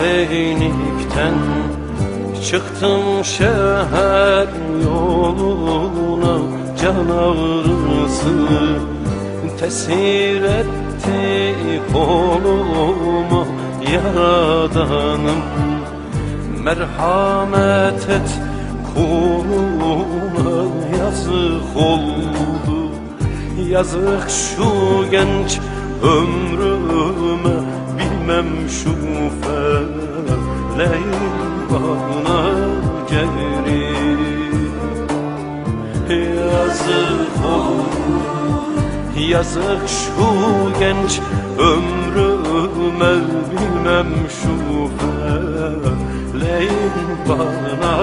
Zeynep'ten Çıktım şehir yoluna. Can ağrısı tesir etti koluma. Yaradanım merhamet et kuluna Yazık oldu yazık şu genç ömrüme Bilmem şu feleğin bana geri Yazık oldu Yazık şu genç ömrüme Bilmem şu feleğin bana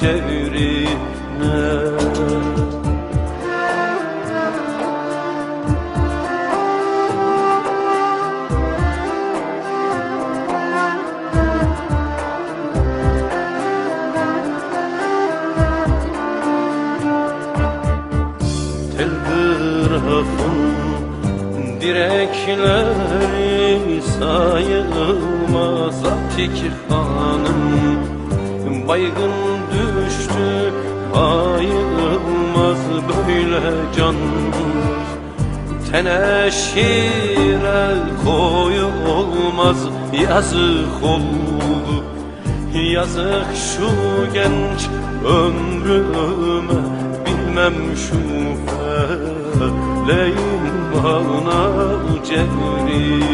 cerine Telgrafın direkleri sayılmaz Atik hanım. Baygın düştü Ayılmaz böyle can Teneşire koyulmaz Yazık oldu. Yazık şu genç ömrüme Bilmem şu feleğin bana cevri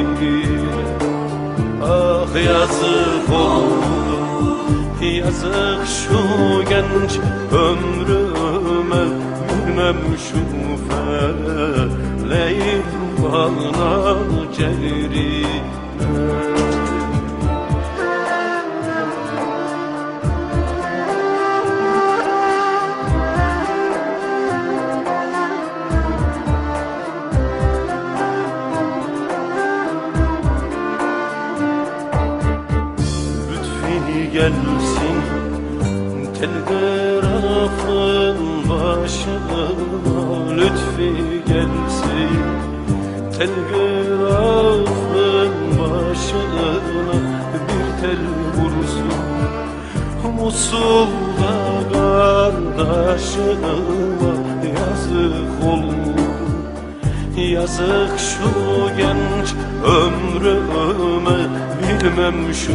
Ah yazık oldu Yazık şu genç ömrüme Bilmem şu feleğin bana cevri Lütfi gelsin. Telgrafın başına Lütfi gelsin. Telgrafın başına Bir tel vursun. Musul'da kardeşime yazık oldu Yazık şu genç ömrüme Bilmem şu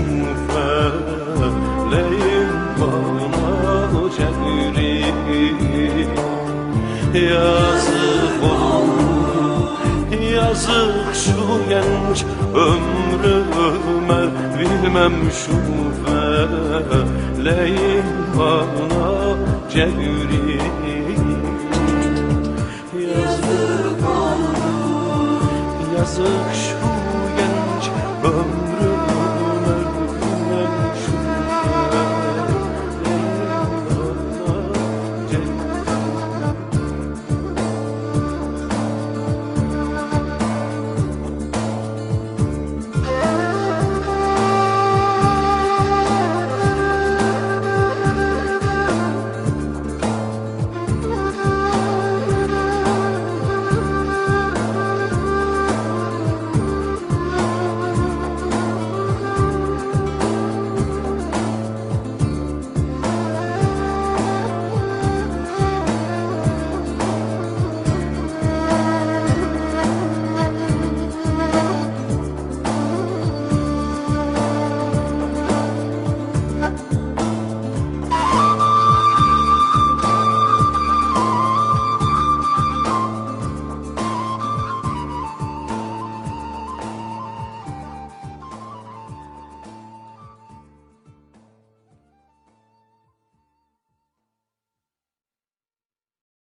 feleğin bana cevri Yazık oldu Yazık şu genç ömrüme Bilmem şu feleğin bana cevri Yazık yazık şu